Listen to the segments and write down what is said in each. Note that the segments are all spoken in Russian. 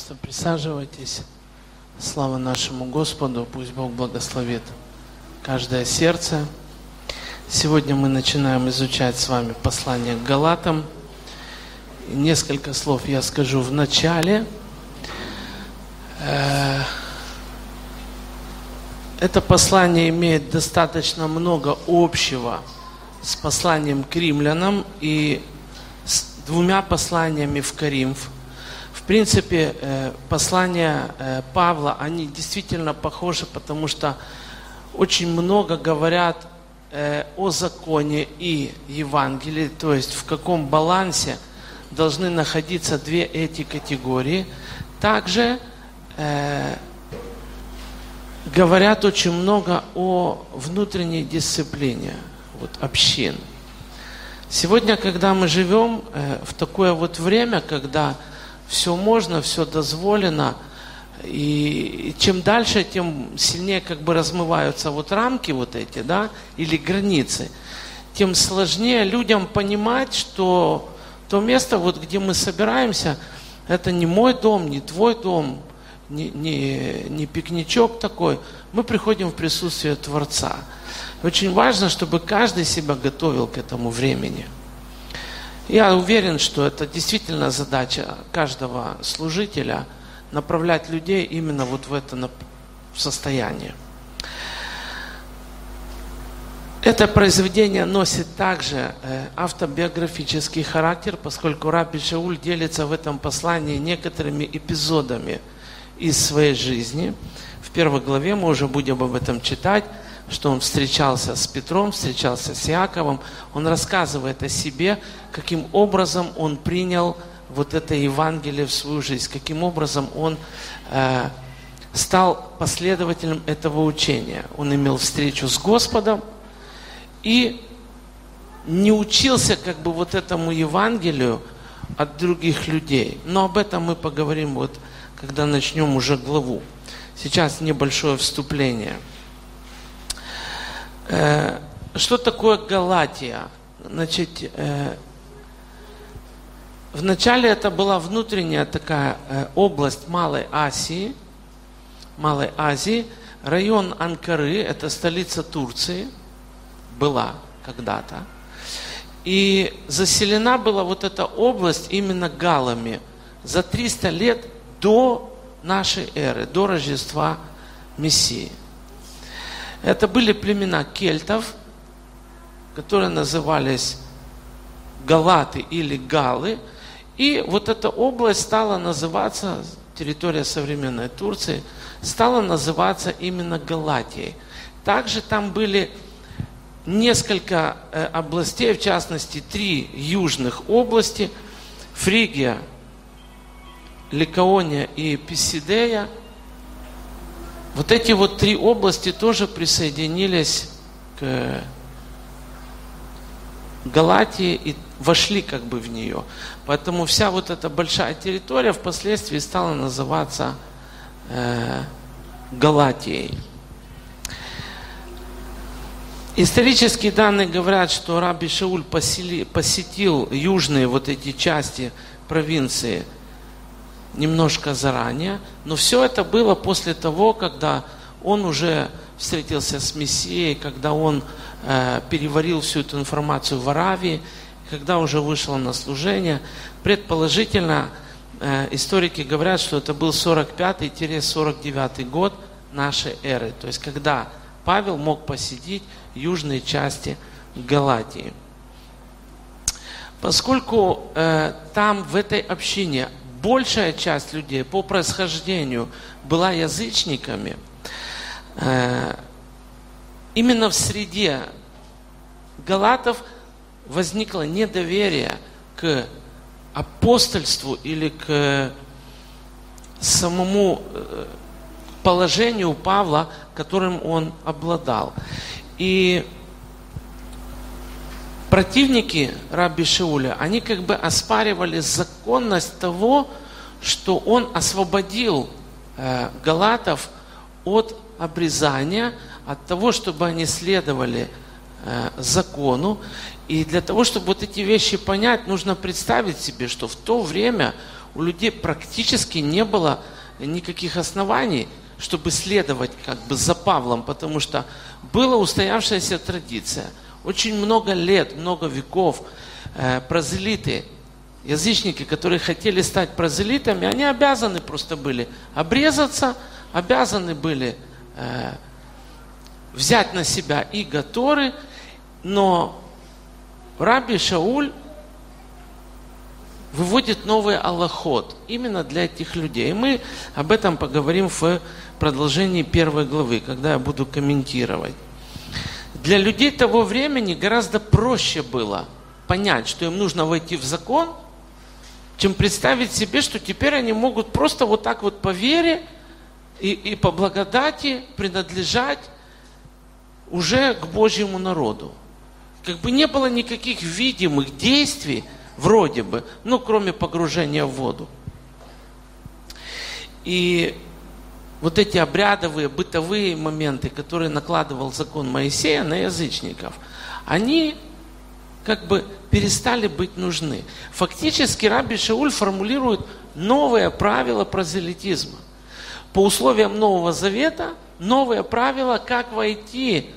пожалуйста, присаживайтесь. Слава нашему Господу, пусть Бог благословит каждое сердце. Сегодня мы начинаем изучать с вами послание к Галатам. Несколько слов я скажу в начале. Э, это послание имеет достаточно много общего с посланием к римлянам и с двумя посланиями в Каримф. Принципе, э, послания э, Павла, они действительно похожи, потому что очень много говорят э, о законе и Евангелии, то есть в каком балансе должны находиться две эти категории. Также говорят очень много о внутренней дисциплине вот, общин. Сегодня, когда мы живем э, в такое вот время, когда все можно, все дозволено, и чем дальше, тем сильнее как бы размываются вот рамки вот эти, да, или границы, тем сложнее людям понимать, что то место, вот где мы собираемся, это не мой дом, не твой дом, не, не, не пикничок такой. Мы приходим в присутствие Творца. Очень важно, чтобы каждый себя готовил к этому времени. Я уверен, что это действительно задача каждого служителя направлять людей именно вот в это состояние. Это произведение носит также э, автобиографический характер, поскольку Раби Шауль делится в этом послании некоторыми эпизодами из своей жизни. В первой главе мы уже будем об этом читать что он встречался с Петром, встречался с Иаковом. Он рассказывает о себе, каким образом он принял вот это Евангелие в свою жизнь, каким образом он э, стал последователем этого учения. Он имел встречу с Господом и не учился как бы вот этому Евангелию от других людей. Но об этом мы поговорим вот, когда начнем уже главу. Сейчас небольшое вступление – что такое Галатия? Значит, э, вначале это была внутренняя такая э, область Малой Азии, Малой Азии, район Анкары, это столица Турции, была когда-то. И заселена была вот эта область именно галами за 300 лет до нашей эры, до Рождества Мессии. Это были племена кельтов, которые назывались Галаты или Галы. И вот эта область стала называться, территория современной Турции, стала называться именно Галатией. Также там были несколько э, областей, в частности, три южных области, Фригия, Ликаония и Писидея – вот эти вот три области тоже присоединились к Галатии и вошли как бы в нее. Поэтому вся вот эта большая территория впоследствии стала называться э, Галатией. Исторические данные говорят, что Раби Шауль посетил южные вот эти части провинции – немножко заранее, но все это было после того, когда он уже встретился с Мессией, когда он э, переварил всю эту информацию в Аравии, когда уже вышел на служение. Предположительно, э, историки говорят, что это был 45-49 год нашей эры, то есть когда Павел мог посетить южные части Галатии. Поскольку э, там, в этой общине, большая часть людей по происхождению была язычниками, э, именно в среде галатов возникло недоверие к апостольству или к самому э, положению Павла, которым он обладал. И противники Раби Шиуля, они как бы оспаривали законность того, что он освободил э, галатов от обрезания, от того, чтобы они следовали э, закону. И для того, чтобы вот эти вещи понять, нужно представить себе, что в то время у людей практически не было никаких оснований, чтобы следовать как бы за Павлом, потому что была устоявшаяся традиция. Очень много лет, много веков э, прозелиты, язычники, которые хотели стать прозелитами, они обязаны просто были обрезаться, обязаны были э, взять на себя и Гаторы, но Раби Шауль выводит новый аллахот именно для этих людей. И мы об этом поговорим в продолжении первой главы, когда я буду комментировать. Для людей того времени гораздо проще было понять, что им нужно войти в закон, чем представить себе, что теперь они могут просто вот так вот по вере и, и по благодати принадлежать уже к Божьему народу. Как бы не было никаких видимых действий, вроде бы, ну, кроме погружения в воду. И вот эти обрядовые, бытовые моменты, которые накладывал закон Моисея на язычников, они как бы перестали быть нужны. Фактически Раби Шауль формулирует новое правило прозелитизма. По условиям Нового Завета, новое правило, как войти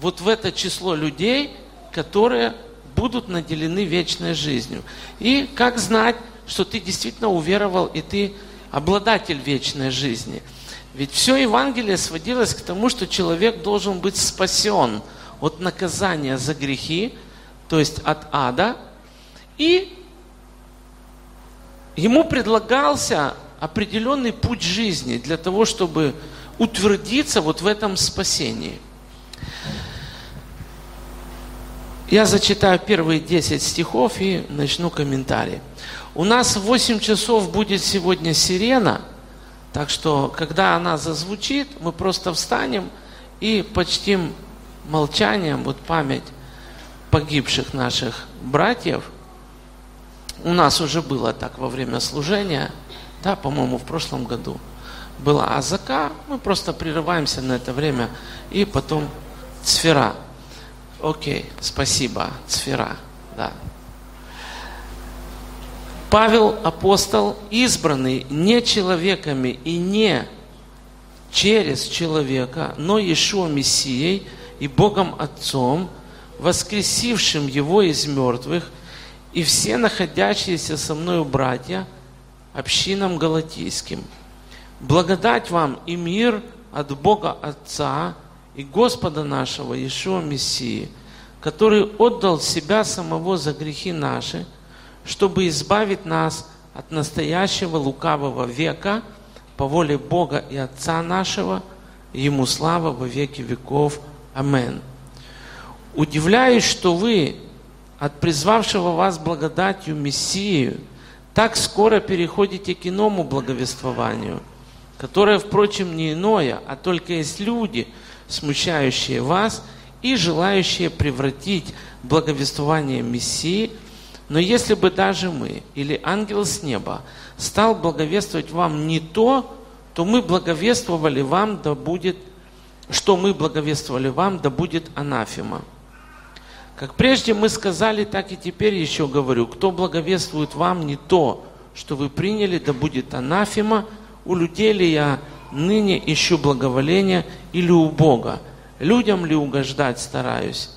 вот в это число людей, которые будут наделены вечной жизнью. И как знать, что ты действительно уверовал и ты обладатель вечной жизни. Ведь все Евангелие сводилось к тому, что человек должен быть спасен от наказания за грехи, то есть от ада, и ему предлагался определенный путь жизни для того, чтобы утвердиться вот в этом спасении – Я зачитаю первые 10 стихов и начну комментарий. У нас в 8 часов будет сегодня сирена, так что, когда она зазвучит, мы просто встанем и почтим молчанием вот память погибших наших братьев. У нас уже было так во время служения, да, по-моему, в прошлом году была Азака, мы просто прерываемся на это время, и потом Цфера. Окей, спасибо, Цфера, да. Павел апостол, избранный не человеками и не через человека, но Иешуа Мессией и Богом Отцом, воскресившим Его из мертвых, и все находящиеся со мною братья, общинам галатийским. Благодать вам и мир от Бога Отца и Господа нашего Иешуа Мессии, который отдал себя самого за грехи наши, чтобы избавить нас от настоящего лукавого века по воле Бога и Отца нашего, Ему слава во веки веков. Амен. Удивляюсь, что вы от призвавшего вас благодатью Мессию так скоро переходите к иному благовествованию, которое, впрочем, не иное, а только есть люди – смущающие вас и желающие превратить благовествование Мессии. Но если бы даже мы или ангел с неба стал благовествовать вам не то, то мы благовествовали вам, да будет, что мы благовествовали вам, да будет анафема. Как прежде мы сказали, так и теперь еще говорю, кто благовествует вам не то, что вы приняли, да будет анафема, у людей ли я ныне ищу благоволения или у Бога? Людям ли угождать стараюсь?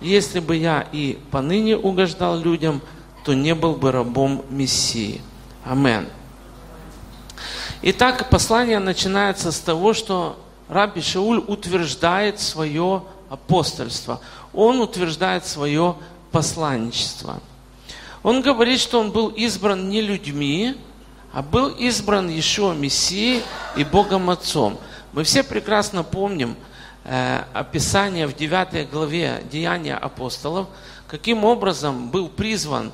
Если бы я и поныне угождал людям, то не был бы рабом Мессии. Амен. Итак, послание начинается с того, что Раби Шауль утверждает свое апостольство. Он утверждает свое посланничество. Он говорит, что он был избран не людьми, а был избран еще Мессией и Богом Отцом. Мы все прекрасно помним э, описание в 9 главе Деяния апостолов, каким образом был призван,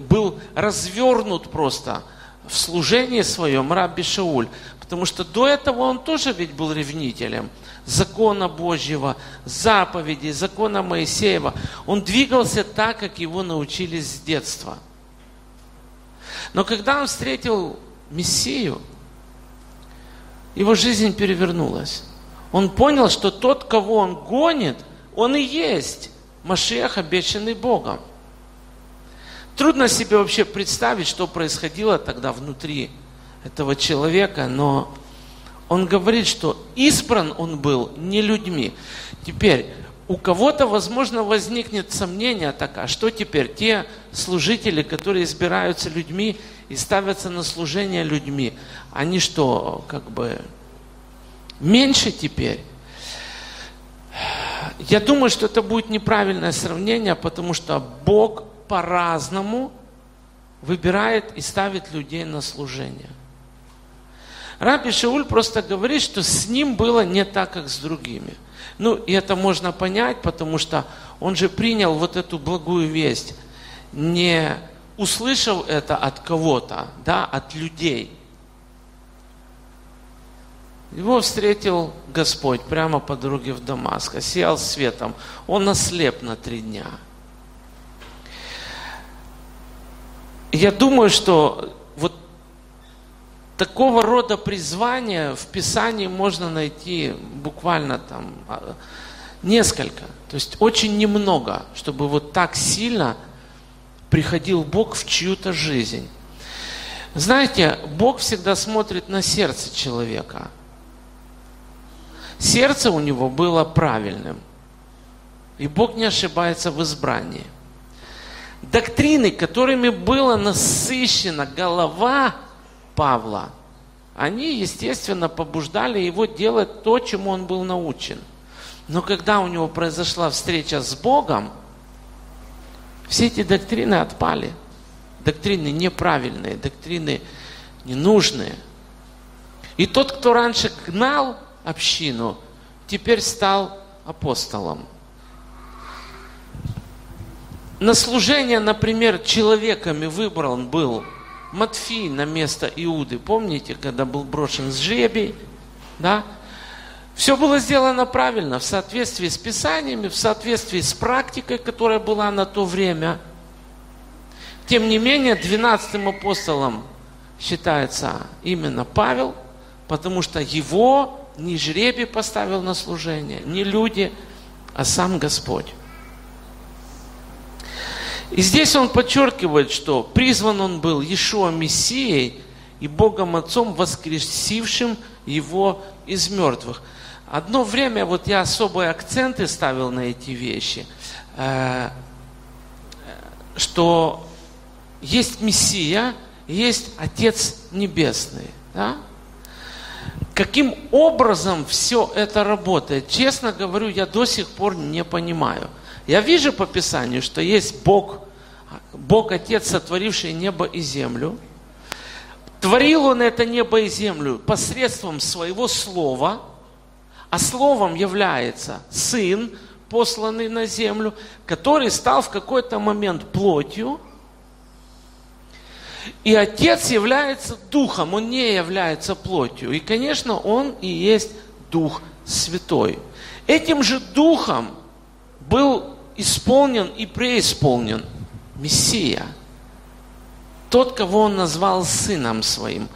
был развернут просто в служении своем Рабби Шауль. Потому что до этого он тоже ведь был ревнителем закона Божьего, заповедей, закона Моисеева. Он двигался так, как его научились с детства – но когда он встретил Мессию, его жизнь перевернулась. Он понял, что тот, кого он гонит, он и есть Машех, обещанный Богом. Трудно себе вообще представить, что происходило тогда внутри этого человека, но он говорит, что избран он был не людьми. Теперь, у кого-то, возможно, возникнет сомнение такое, что теперь те служители, которые избираются людьми и ставятся на служение людьми, они что, как бы меньше теперь? Я думаю, что это будет неправильное сравнение, потому что Бог по-разному выбирает и ставит людей на служение. Раби Шауль просто говорит, что с ним было не так, как с другими. Ну, и это можно понять, потому что он же принял вот эту благую весть, не услышав это от кого-то, да, от людей. Его встретил Господь прямо по дороге в Дамаск, сиял светом. Он ослеп на три дня. Я думаю, что вот такого рода призвания в Писании можно найти буквально там а, несколько. То есть очень немного, чтобы вот так сильно приходил Бог в чью-то жизнь. Знаете, Бог всегда смотрит на сердце человека. Сердце у него было правильным. И Бог не ошибается в избрании. Доктрины, которыми была насыщена голова Павла, они, естественно, побуждали его делать то, чему он был научен. Но когда у него произошла встреча с Богом, все эти доктрины отпали. Доктрины неправильные, доктрины ненужные. И тот, кто раньше гнал общину, теперь стал апостолом. На служение, например, человеками выбран был Матфей на место Иуды. Помните, когда был брошен с жребий? Да? Все было сделано правильно, в соответствии с Писаниями, в соответствии с практикой, которая была на то время. Тем не менее, двенадцатым апостолом считается именно Павел, потому что его не жребий поставил на служение, не люди, а сам Господь. И здесь он подчеркивает, что призван он был Иешуа Мессией и Богом Отцом, воскресившим его из мертвых. Одно время вот я особые акценты ставил на эти вещи, э, что есть Мессия, есть Отец Небесный. Да? Каким образом все это работает? Честно говорю, я до сих пор не понимаю – я вижу по Писанию, что есть Бог, Бог Отец, сотворивший небо и землю. Творил Он это небо и землю посредством своего слова, а словом является Сын, посланный на землю, который стал в какой-то момент плотью, и Отец является Духом, Он не является плотью. И, конечно, Он и есть Дух Святой. Этим же Духом был исполнен и преисполнен Мессия, тот, кого он назвал сыном своим.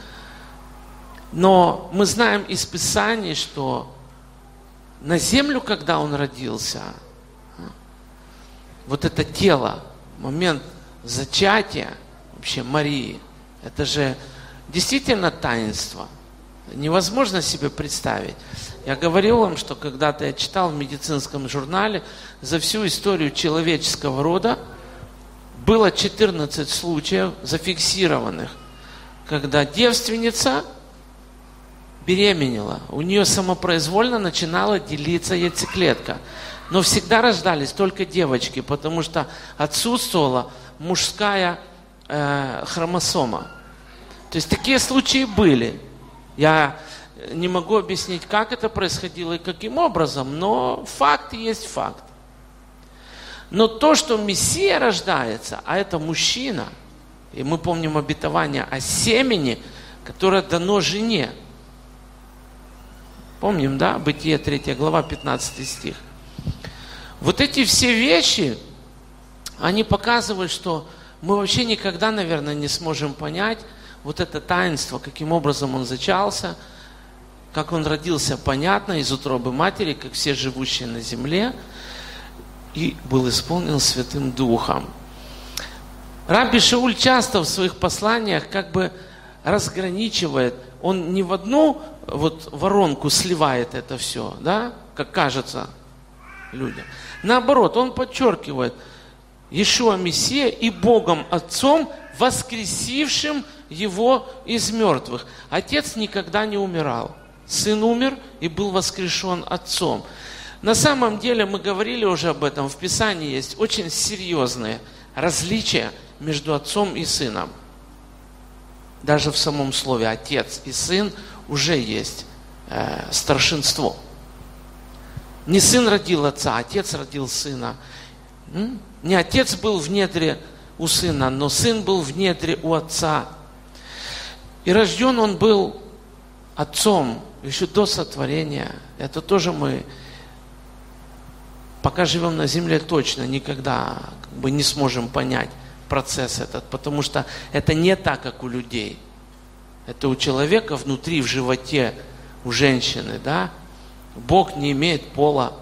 Но мы знаем из Писаний, что на землю, когда он родился, вот это тело, момент зачатия вообще Марии, это же действительно таинство. Невозможно себе представить. Я говорил вам, что когда-то я читал в медицинском журнале, за всю историю человеческого рода было 14 случаев зафиксированных, когда девственница беременела, у нее самопроизвольно начинала делиться яйцеклетка. Но всегда рождались только девочки, потому что отсутствовала мужская э, хромосома. То есть такие случаи были. Я не могу объяснить, как это происходило и каким образом, но факт есть факт. Но то, что Мессия рождается, а это мужчина, и мы помним обетование о семени, которое дано жене. Помним, да? Бытие 3 глава, 15 стих. Вот эти все вещи, они показывают, что мы вообще никогда, наверное, не сможем понять вот это таинство, каким образом он зачался – как он родился, понятно, из утробы матери, как все живущие на земле, и был исполнен Святым Духом. Раби Шауль часто в своих посланиях как бы разграничивает, он не в одну вот воронку сливает это все, да, как кажется людям. Наоборот, он подчеркивает, Иешуа Мессия и Богом Отцом, воскресившим его из мертвых. Отец никогда не умирал. Сын умер и был воскрешен Отцом. На самом деле, мы говорили уже об этом, в Писании есть очень серьезные различия между Отцом и Сыном. Даже в самом слове Отец и Сын уже есть э, старшинство. Не сын родил отца, а отец родил сына. Не отец был в недре у сына, но сын был в недре у отца. И рожден он был отцом еще до сотворения. Это тоже мы, пока живем на земле, точно никогда как бы не сможем понять процесс этот, потому что это не так, как у людей. Это у человека внутри, в животе, у женщины, да, Бог не имеет пола.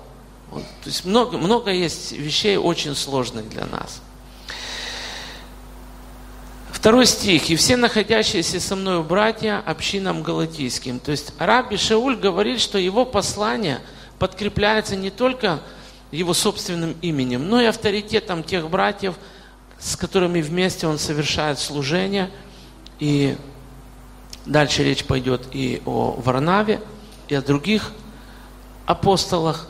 Вот, то есть много, много есть вещей очень сложных для нас. Второй стих. «И все находящиеся со мною братья общинам галатийским». То есть Раби Шауль говорит, что его послание подкрепляется не только его собственным именем, но и авторитетом тех братьев, с которыми вместе он совершает служение. И дальше речь пойдет и о Варнаве, и о других апостолах,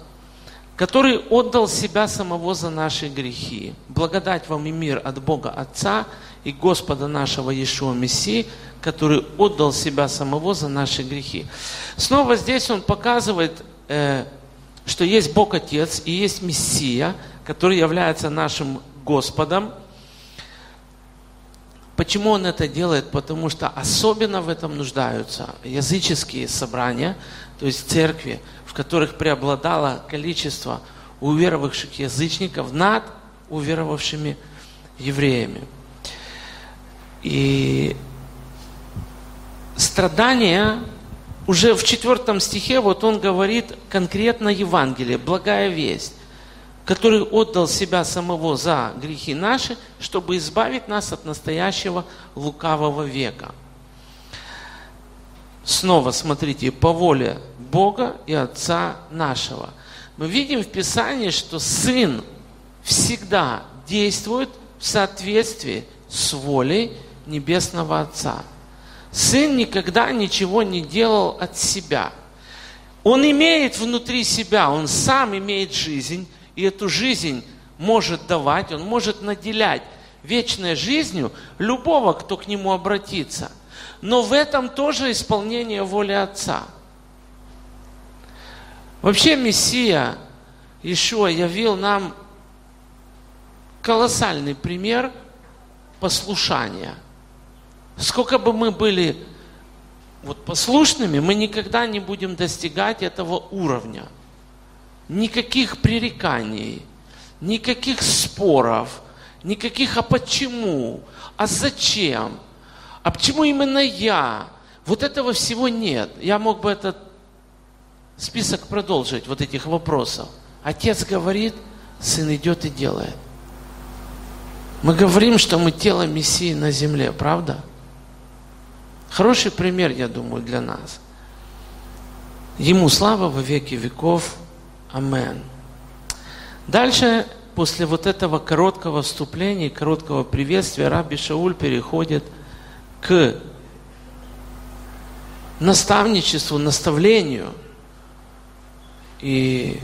который отдал себя самого за наши грехи. Благодать вам и мир от Бога Отца и Господа нашего Иешуа Мессии, который отдал себя самого за наши грехи. Снова здесь он показывает, э, что есть Бог Отец и есть Мессия, который является нашим Господом. Почему он это делает? Потому что особенно в этом нуждаются языческие собрания, то есть церкви, в которых преобладало количество уверовавших язычников над уверовавшими евреями. И страдания уже в четвертом стихе, вот он говорит конкретно Евангелие, благая весть, который отдал себя самого за грехи наши, чтобы избавить нас от настоящего лукавого века. Снова смотрите, по воле Бога и Отца нашего. Мы видим в Писании, что Сын всегда действует в соответствии с волей Небесного Отца. Сын никогда ничего не делал от себя. Он имеет внутри себя, он сам имеет жизнь, и эту жизнь может давать, он может наделять вечной жизнью любого, кто к нему обратится. Но в этом тоже исполнение воли Отца – Вообще Мессия Ишуа явил нам колоссальный пример послушания. Сколько бы мы были вот послушными, мы никогда не будем достигать этого уровня. Никаких пререканий, никаких споров, никаких «а почему?», «а зачем?», «а почему именно я?». Вот этого всего нет. Я мог бы это список продолжить вот этих вопросов. Отец говорит, сын идет и делает. Мы говорим, что мы тело Мессии на земле, правда? Хороший пример, я думаю, для нас. Ему слава во веки веков. Амен. Дальше, после вот этого короткого вступления, короткого приветствия, Раби Шауль переходит к наставничеству, наставлению – и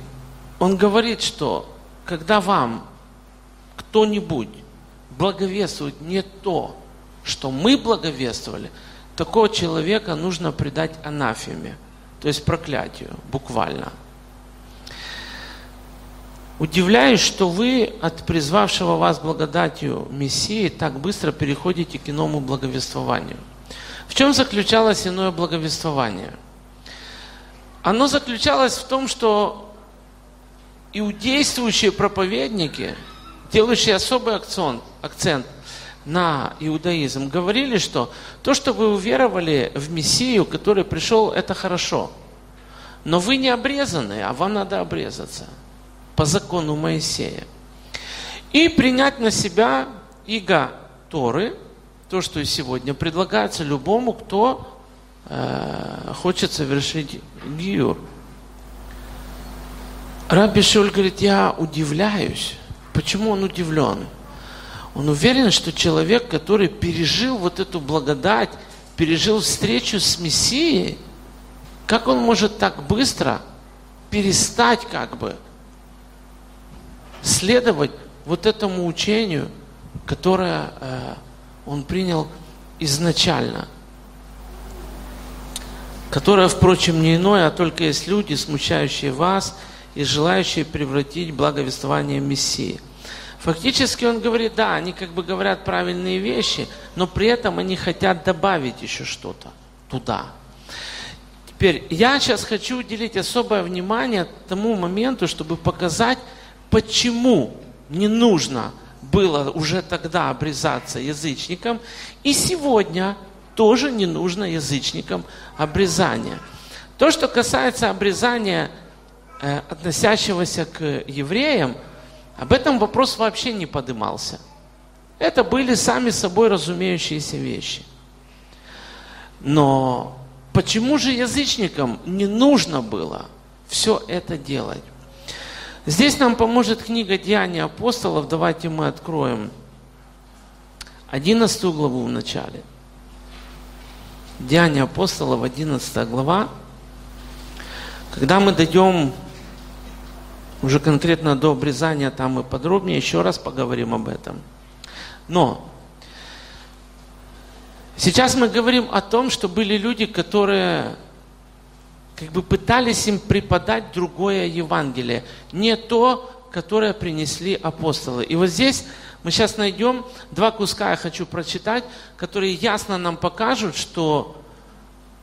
он говорит, что когда вам кто-нибудь благовествует не то, что мы благовествовали, такого человека нужно предать анафеме, то есть проклятию, буквально. Удивляюсь, что вы от призвавшего вас благодатью Мессии так быстро переходите к иному благовествованию. В чем заключалось иное благовествование – оно заключалось в том, что иудействующие проповедники, делающие особый акцент, акцент на иудаизм, говорили, что то, что вы уверовали в Мессию, который пришел, это хорошо. Но вы не обрезаны, а вам надо обрезаться по закону Моисея. И принять на себя иго Торы, то, что и сегодня предлагается любому, кто э, хочет совершить гиюр. Рабби Шуль говорит, я удивляюсь. Почему он удивлен? Он уверен, что человек, который пережил вот эту благодать, пережил встречу с Мессией, как он может так быстро перестать как бы следовать вот этому учению, которое э, он принял изначально, которое, впрочем, не иное, а только есть люди, смущающие вас и желающие превратить благовествование Мессии. Фактически он говорит, да, они как бы говорят правильные вещи, но при этом они хотят добавить еще что-то туда. Теперь я сейчас хочу уделить особое внимание тому моменту, чтобы показать, почему не нужно было уже тогда обрезаться язычникам, и сегодня тоже не нужно язычникам обрезания. То, что касается обрезания, э, относящегося к евреям, об этом вопрос вообще не подымался. Это были сами собой разумеющиеся вещи. Но почему же язычникам не нужно было все это делать? Здесь нам поможет книга Деяний апостолов. Давайте мы откроем 11 главу в начале. Деяния апостолов, 11 глава. Когда мы дойдем уже конкретно до обрезания, там мы подробнее еще раз поговорим об этом. Но сейчас мы говорим о том, что были люди, которые как бы пытались им преподать другое Евангелие, не то, которое принесли апостолы. И вот здесь мы сейчас найдем два куска, я хочу прочитать, которые ясно нам покажут, что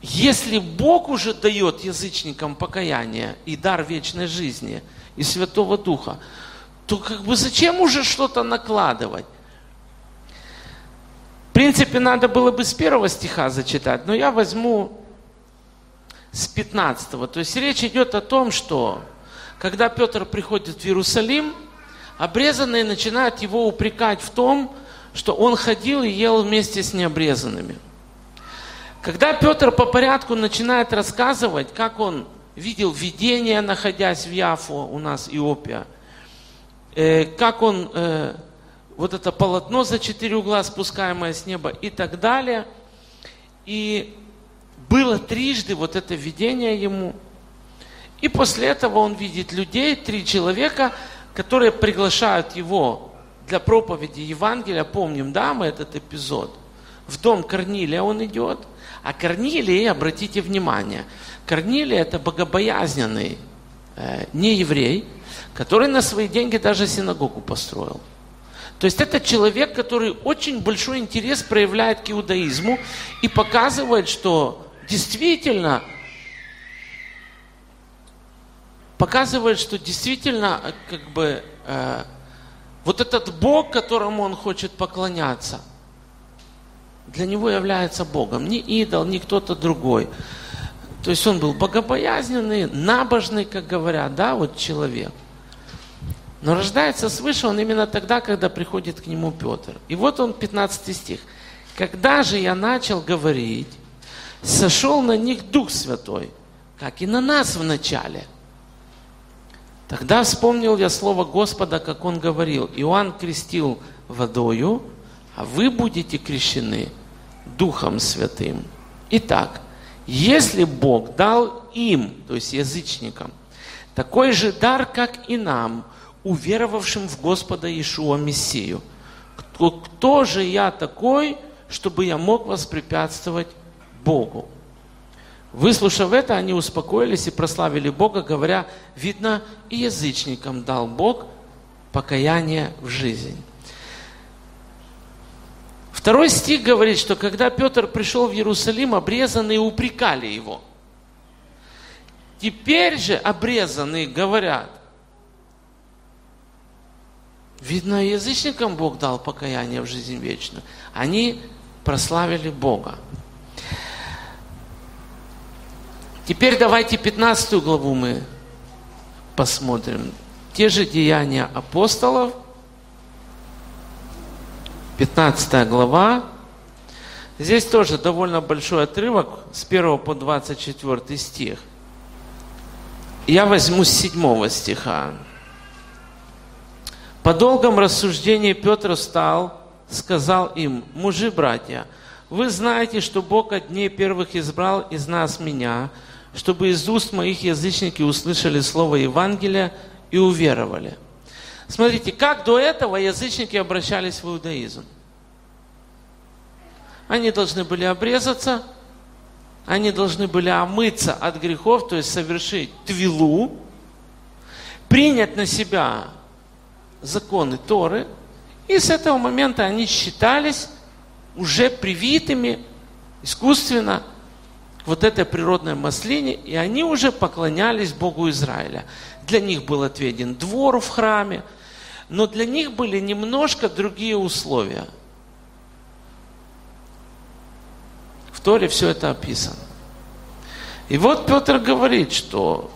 если Бог уже дает язычникам покаяние и дар вечной жизни и Святого Духа, то как бы зачем уже что-то накладывать? В принципе, надо было бы с первого стиха зачитать, но я возьму с 15. То есть речь идет о том, что когда Петр приходит в Иерусалим, обрезанные начинают его упрекать в том, что он ходил и ел вместе с необрезанными. Когда Петр по порядку начинает рассказывать, как он видел видение, находясь в Яфу, у нас Иопия, э, как он э, вот это полотно за четыре угла, спускаемое с неба и так далее. И было трижды вот это видение ему. И после этого он видит людей, три человека, которые приглашают его для проповеди Евангелия. Помним, да, мы этот эпизод. В дом Корнилия он идет. А Корнилий, обратите внимание, Корнилий это богобоязненный э, не который на свои деньги даже синагогу построил. То есть это человек, который очень большой интерес проявляет к иудаизму и показывает, что действительно показывает, что действительно как бы э, вот этот Бог, которому он хочет поклоняться, для него является Богом. Не идол, не кто-то другой. То есть он был богобоязненный, набожный, как говорят, да, вот человек. Но рождается свыше он именно тогда, когда приходит к нему Петр. И вот он, 15 стих. «Когда же я начал говорить, сошел на них Дух Святой, как и на нас в начале. Тогда вспомнил я слово Господа, как он говорил, Иоанн крестил водою, а вы будете крещены Духом Святым. Итак, если Бог дал им, то есть язычникам, такой же дар, как и нам, уверовавшим в Господа Иешуа Мессию, кто, кто же я такой, чтобы я мог воспрепятствовать Богу. Выслушав это, они успокоились и прославили Бога, говоря, видно, и язычникам дал Бог покаяние в жизнь. Второй стих говорит, что когда Петр пришел в Иерусалим, обрезанные упрекали его. Теперь же обрезанные говорят, видно, язычникам Бог дал покаяние в жизнь вечную. Они прославили Бога. Теперь давайте 15 главу мы посмотрим. Те же деяния апостолов. 15 глава. Здесь тоже довольно большой отрывок с 1 по 24 стих. Я возьму с 7 стиха. По долгом рассуждении Петр встал, сказал им, мужи, братья, вы знаете, что Бог от дней первых избрал из нас меня, чтобы из уст моих язычники услышали слово Евангелия и уверовали. Смотрите, как до этого язычники обращались в иудаизм. Они должны были обрезаться, они должны были омыться от грехов, то есть совершить твилу, принять на себя законы Торы, и с этого момента они считались уже привитыми искусственно вот этой природной маслине, и они уже поклонялись Богу Израиля. Для них был отведен двор в храме, но для них были немножко другие условия. В Торе все это описано. И вот Петр говорит, что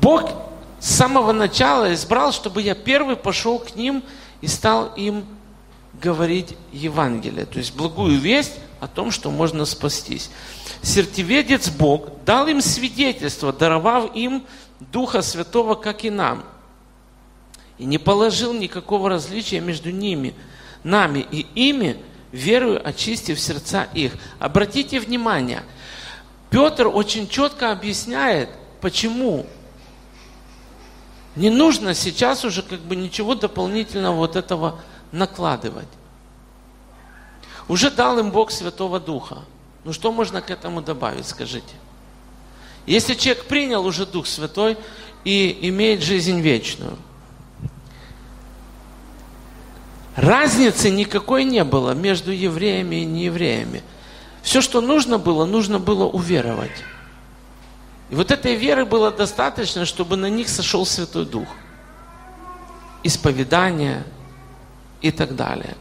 Бог с самого начала избрал, чтобы я первый пошел к ним и стал им говорить Евангелие, то есть благую весть о том, что можно спастись. Сертиведец Бог дал им свидетельство, даровав им Духа Святого, как и нам. И не положил никакого различия между ними, нами и ими, верую, очистив сердца их. Обратите внимание, Петр очень четко объясняет, почему не нужно сейчас уже как бы ничего дополнительного вот этого накладывать. Уже дал им Бог Святого Духа. Ну что можно к этому добавить, скажите? Если человек принял уже Дух Святой и имеет жизнь вечную, разницы никакой не было между евреями и неевреями. Все, что нужно было, нужно было уверовать. И вот этой веры было достаточно, чтобы на них сошел Святой Дух. Исповедание и так далее.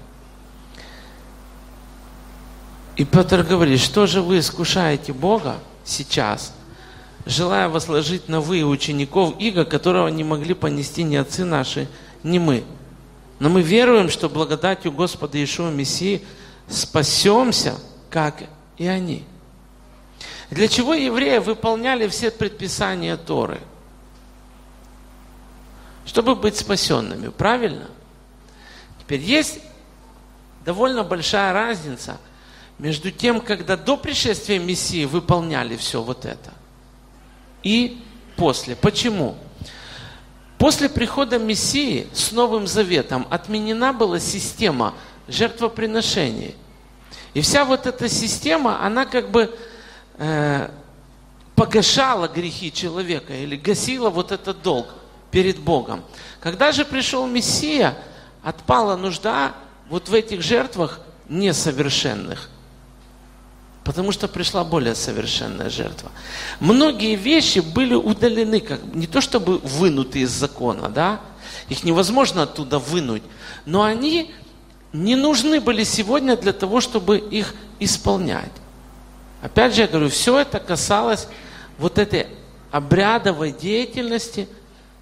И Петр говорит, что же вы искушаете Бога сейчас, желая возложить на вы учеников Иго, которого не могли понести ни отцы наши, ни мы. Но мы веруем, что благодатью Господа Иешуа Мессии спасемся, как и они. Для чего евреи выполняли все предписания Торы? Чтобы быть спасенными, правильно? Теперь есть довольно большая разница между тем, когда до пришествия Мессии выполняли все вот это, и после. Почему? После прихода Мессии с Новым Заветом отменена была система жертвоприношений. И вся вот эта система, она как бы э, погашала грехи человека или гасила вот этот долг перед Богом. Когда же пришел Мессия, отпала нужда вот в этих жертвах несовершенных. Потому что пришла более совершенная жертва. Многие вещи были удалены, как, не то чтобы вынуты из закона, да, их невозможно оттуда вынуть, но они не нужны были сегодня для того, чтобы их исполнять. Опять же, я говорю, все это касалось вот этой обрядовой деятельности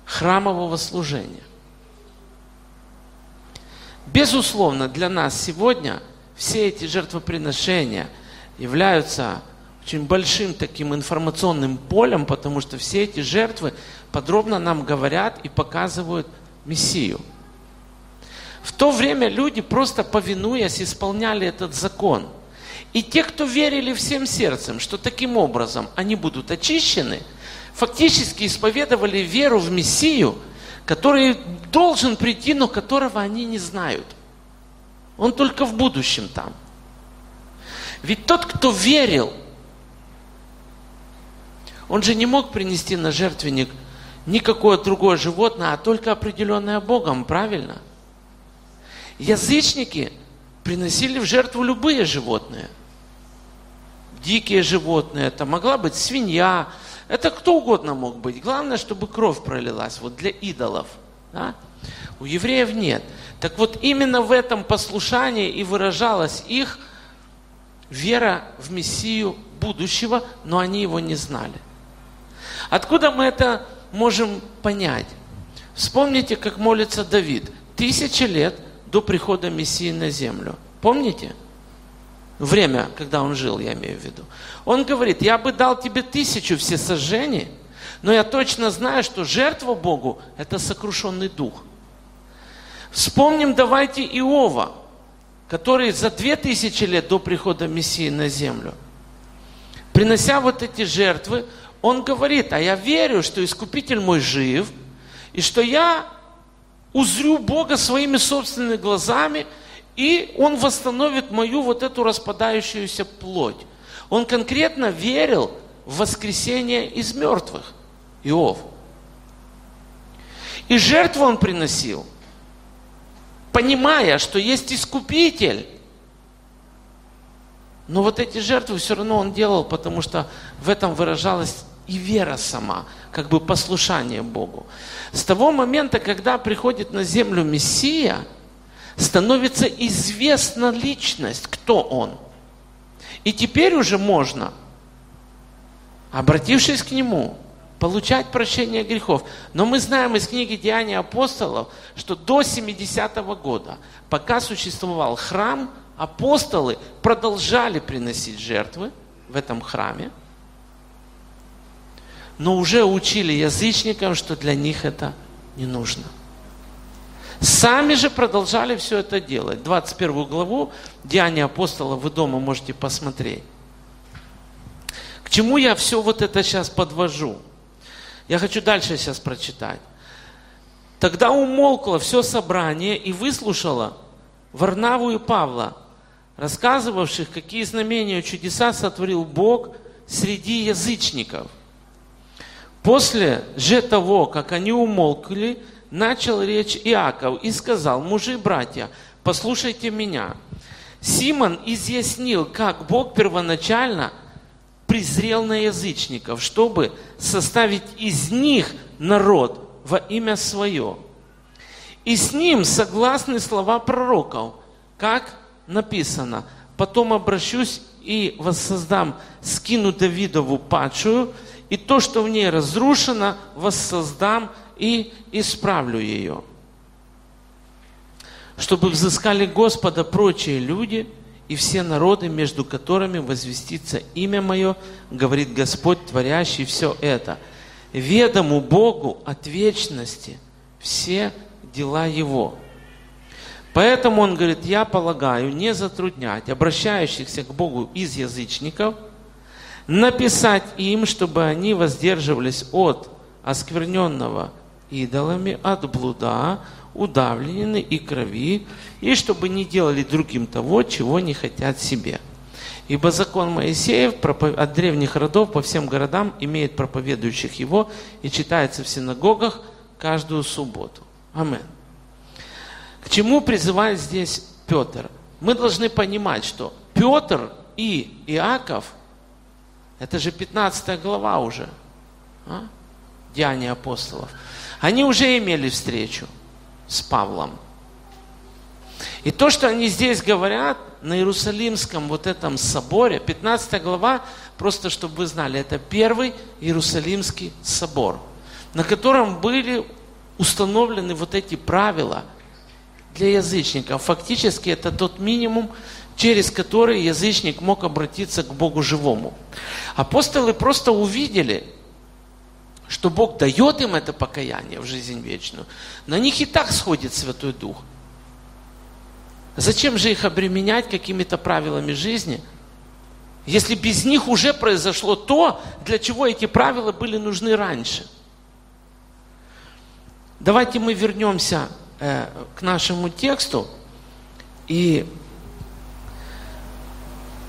храмового служения. Безусловно, для нас сегодня все эти жертвоприношения являются очень большим таким информационным полем, потому что все эти жертвы подробно нам говорят и показывают Мессию. В то время люди, просто повинуясь, исполняли этот закон – и те, кто верили всем сердцем, что таким образом они будут очищены, фактически исповедовали веру в Мессию, который должен прийти, но которого они не знают. Он только в будущем там. Ведь тот, кто верил, он же не мог принести на жертвенник никакое другое животное, а только определенное Богом, правильно? Язычники приносили в жертву любые животные дикие животные, это могла быть свинья, это кто угодно мог быть. Главное, чтобы кровь пролилась, вот для идолов. Да? У евреев нет. Так вот именно в этом послушании и выражалась их вера в Мессию будущего, но они его не знали. Откуда мы это можем понять? Вспомните, как молится Давид. Тысячи лет до прихода Мессии на землю. Помните? Время, когда он жил, я имею в виду. Он говорит, я бы дал тебе тысячу всесожжений, но я точно знаю, что жертва Богу – это сокрушенный дух. Вспомним давайте Иова, который за две тысячи лет до прихода Мессии на землю, принося вот эти жертвы, он говорит, а я верю, что Искупитель мой жив, и что я узрю Бога своими собственными глазами, и Он восстановит мою вот эту распадающуюся плоть. Он конкретно верил в воскресение из мертвых. Иов. И жертву он приносил, понимая, что есть Искупитель. Но вот эти жертвы все равно он делал, потому что в этом выражалась и вера сама, как бы послушание Богу. С того момента, когда приходит на землю Мессия, становится известна личность, кто он. И теперь уже можно, обратившись к нему, получать прощение грехов. Но мы знаем из книги Деяний апостолов, что до 70-го года, пока существовал храм, апостолы продолжали приносить жертвы в этом храме, но уже учили язычникам, что для них это не нужно. Сами же продолжали все это делать. 21 главу Деяния апостола вы дома можете посмотреть. К чему я все вот это сейчас подвожу? Я хочу дальше сейчас прочитать. Тогда умолкло все собрание и выслушало Варнаву и Павла, рассказывавших, какие знамения и чудеса сотворил Бог среди язычников. После же того, как они умолкли, начал речь Иаков и сказал, мужи и братья, послушайте меня. Симон изъяснил, как Бог первоначально – презрел на язычников, чтобы составить из них народ во имя свое. И с ним согласны слова пророков, как написано, потом обращусь и воссоздам скину Давидову падшую, и то, что в ней разрушено, воссоздам и исправлю ее. Чтобы взыскали Господа прочие люди – и все народы, между которыми возвестится имя Мое, говорит Господь, творящий все это. Ведому Богу от вечности все дела Его. Поэтому он говорит, я полагаю не затруднять обращающихся к Богу из язычников, написать им, чтобы они воздерживались от оскверненного идолами, от блуда, удавлены и крови, и чтобы не делали другим того, чего не хотят себе. Ибо закон Моисеев от древних родов по всем городам имеет проповедующих его и читается в синагогах каждую субботу. Амин. К чему призывает здесь Петр? Мы должны понимать, что Петр и Иаков, это же 15 глава уже, а? Деяния апостолов, они уже имели встречу с Павлом. И то, что они здесь говорят на Иерусалимском вот этом соборе, 15 глава, просто чтобы вы знали, это первый Иерусалимский собор, на котором были установлены вот эти правила для язычников. Фактически это тот минимум, через который язычник мог обратиться к Богу живому. Апостолы просто увидели, что Бог дает им это покаяние в жизнь вечную, на них и так сходит Святой Дух. Зачем же их обременять какими-то правилами жизни, если без них уже произошло то, для чего эти правила были нужны раньше? Давайте мы вернемся э, к нашему тексту и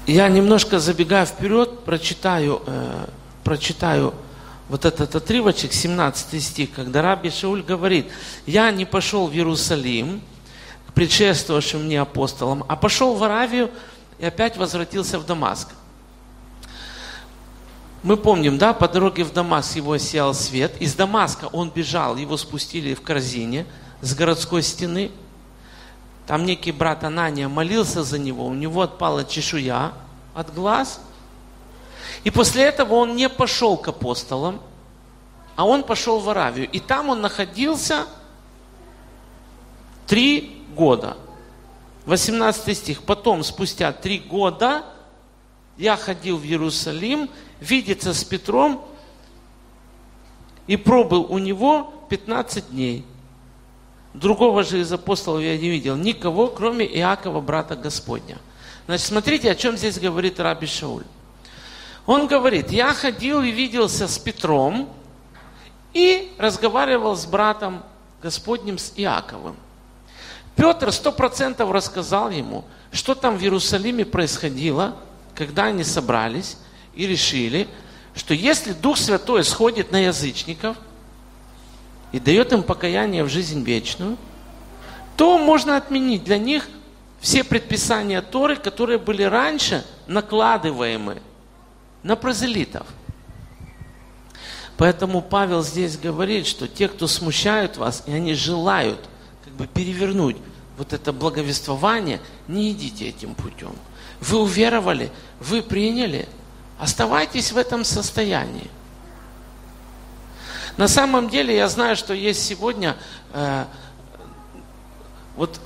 я немножко забегая вперед, прочитаю, э, прочитаю вот этот отрывочек, 17 стих, когда Раби Шауль говорит, я не пошел в Иерусалим, к предшествовавшим мне апостолам, а пошел в Аравию и опять возвратился в Дамаск. Мы помним, да, по дороге в Дамаск его осиял свет. Из Дамаска он бежал, его спустили в корзине с городской стены. Там некий брат Анания молился за него, у него отпала чешуя от глаз – и после этого он не пошел к апостолам, а он пошел в Аравию. И там он находился три года. 18 стих. Потом, спустя три года, я ходил в Иерусалим, видеться с Петром, и пробыл у него 15 дней. Другого же из апостолов я не видел, никого, кроме Иакова, брата Господня. Значит, смотрите, о чем здесь говорит Раби Шауль. Он говорит, я ходил и виделся с Петром и разговаривал с братом Господним, с Иаковым. Петр сто процентов рассказал ему, что там в Иерусалиме происходило, когда они собрались и решили, что если Дух Святой сходит на язычников и дает им покаяние в жизнь вечную, то можно отменить для них все предписания Торы, которые были раньше накладываемы на прозелитов. Поэтому Павел здесь говорит, что те, кто смущают вас, и они желают как бы перевернуть вот это благовествование, не идите этим путем. Вы уверовали, вы приняли, оставайтесь в этом состоянии. На самом деле я знаю, что есть сегодня э, вот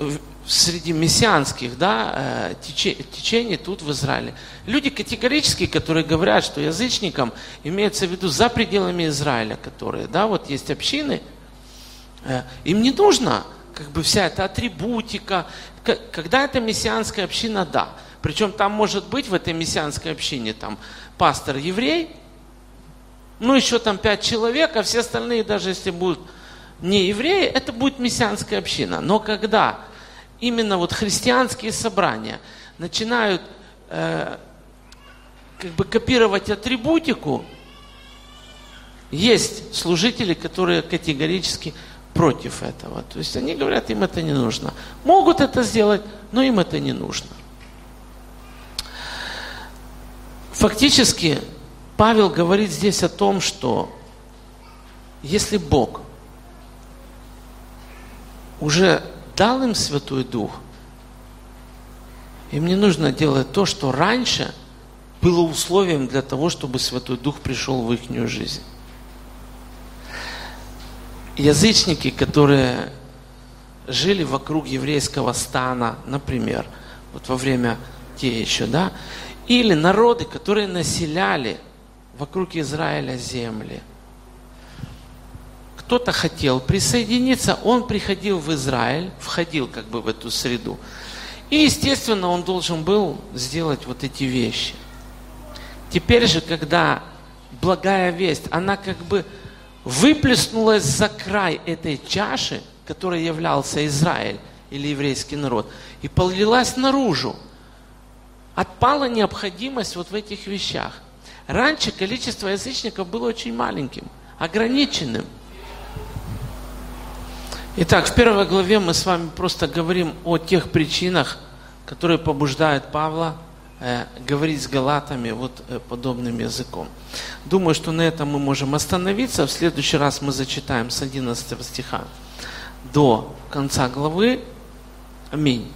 среди мессианских да, э, течений тут в Израиле. Люди категорические, которые говорят, что язычникам имеется в виду за пределами Израиля, которые, да, вот есть общины, э, им не нужно как бы вся эта атрибутика. Когда это мессианская община, да. Причем там может быть в этой мессианской общине там пастор еврей, ну еще там пять человек, а все остальные, даже если будут не евреи, это будет мессианская община. Но когда именно вот христианские собрания начинают э, как бы копировать атрибутику, есть служители, которые категорически против этого. То есть они говорят, им это не нужно. Могут это сделать, но им это не нужно. Фактически Павел говорит здесь о том, что если Бог уже дал им Святой Дух, им не нужно делать то, что раньше было условием для того, чтобы Святой Дух пришел в их жизнь. Язычники, которые жили вокруг еврейского стана, например, вот во время те еще, да, или народы, которые населяли вокруг Израиля земли – кто-то хотел присоединиться, он приходил в Израиль, входил как бы в эту среду. И, естественно, он должен был сделать вот эти вещи. Теперь же, когда благая весть, она как бы выплеснулась за край этой чаши, которой являлся Израиль или еврейский народ, и полилась наружу, отпала необходимость вот в этих вещах. Раньше количество язычников было очень маленьким, ограниченным – Итак, в первой главе мы с вами просто говорим о тех причинах, которые побуждают Павла э, говорить с галатами вот э, подобным языком. Думаю, что на этом мы можем остановиться. В следующий раз мы зачитаем с 11 стиха до конца главы. Аминь.